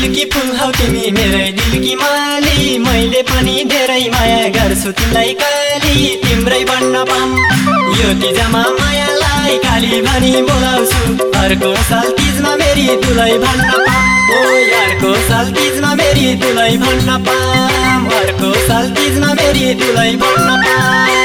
दिलकी फुल हौ तिमी मेरै दिलकी माली मैले पनि धेरै माया गर्छु तिमीलाई काली तिम्रै बन्न पाम यो तिजमा मायालाई काली भनी बोलाउँछु अर्को साल तिजमा मेरी तुलाई भन्न पाम ओ अर्को साल तिजमा मेरी तुलाई भन्न पाम अर्को साल तिजमा मेरी तुलाई भन्न पाम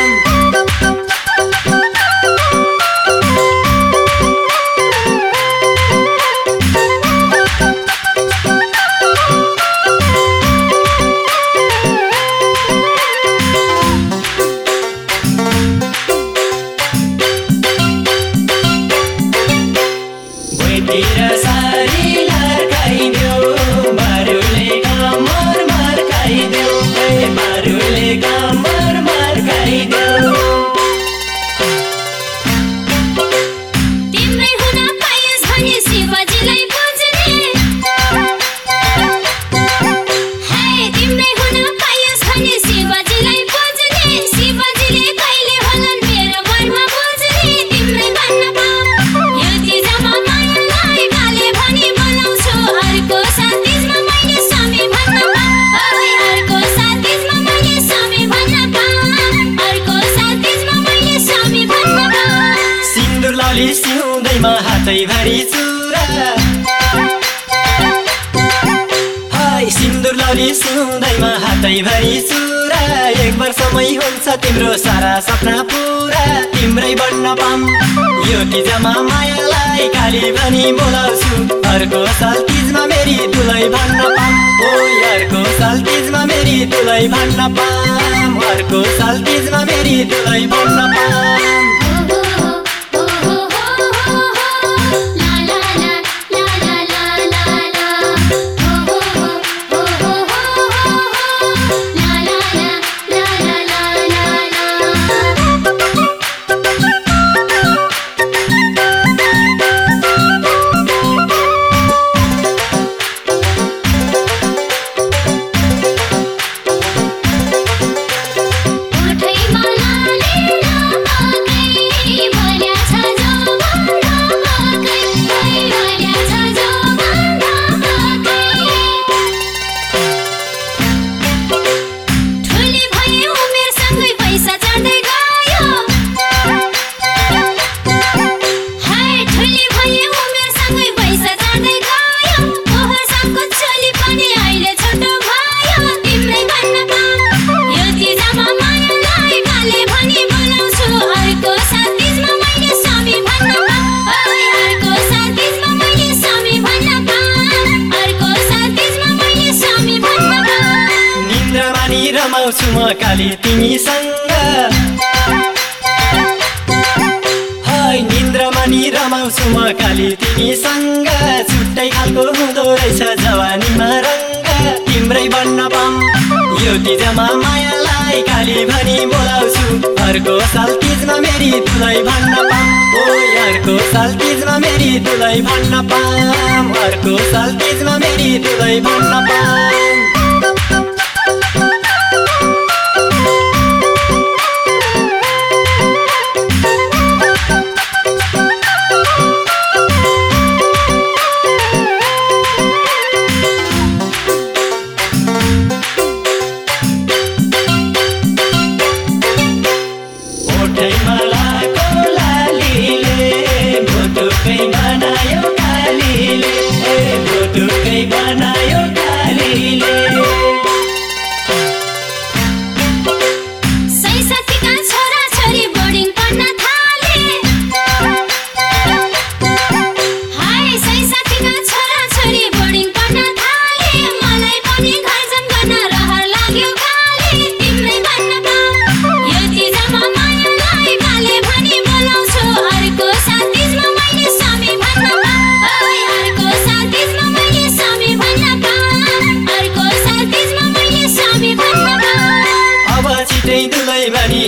लाली सिउँदैमा हातैभरि चुरा हाय सिन्दुर लाली सिउँदैमा हातैभरि चुरा एक वर्षमै हुन्छ तिम्रो सारा सपना पुरा। तिम्रै बन्न पाम यो तिजमा मायालाई काली भनी बोलाउँछु। अर्को साल तिजमा मेरी तुलै भन्न पाम ओ अर्को साल तिजमा मेरी तुलै भन्न पाम अर्को साल तिजमा मेरी तुलै भन्न पाम म काली तिमीसँग। हाय निन्द्रामानी रमाउँछु म काली तिमीसँग। छुट्टै खालको हुँदो रहेछ जवानीमा रङ्ग। तिम्रै बन्न पाम यो तिजमा मायालाई काली भनी बोलाउँछु। अर्को साल तिजमा मेरी तुलै भन्न ओ अर्को साल तिजमा मेरी तुलै भन्न पाम। अर्को साल तिजमा मेरी तुलै भन्न पाम। बनायो कालीले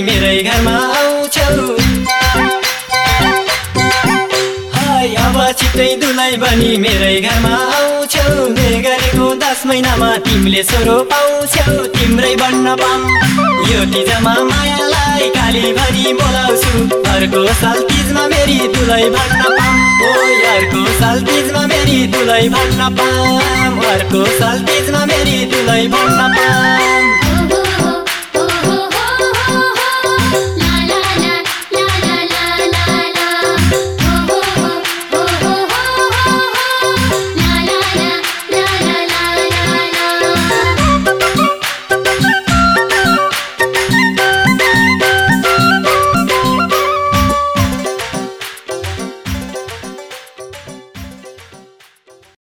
मेरै घरमा आउँछौ। हाय अब छिटै दुलै भनी मेरै घरमा आउँछौ। मे गरेको दस महिनामा तिमीले छोरो पाउँछौ। तिम्रै बन्न पाम यो तिजमा मायालाई थाली भरी बोलाउँछु। अर्को साल तिजमा मेरी दुलै भन्न ओ अर्को साल तिजमा मेरी दुलै भन्न पाम अर्को साल तिजमा मेरी दुलै भन्न पाम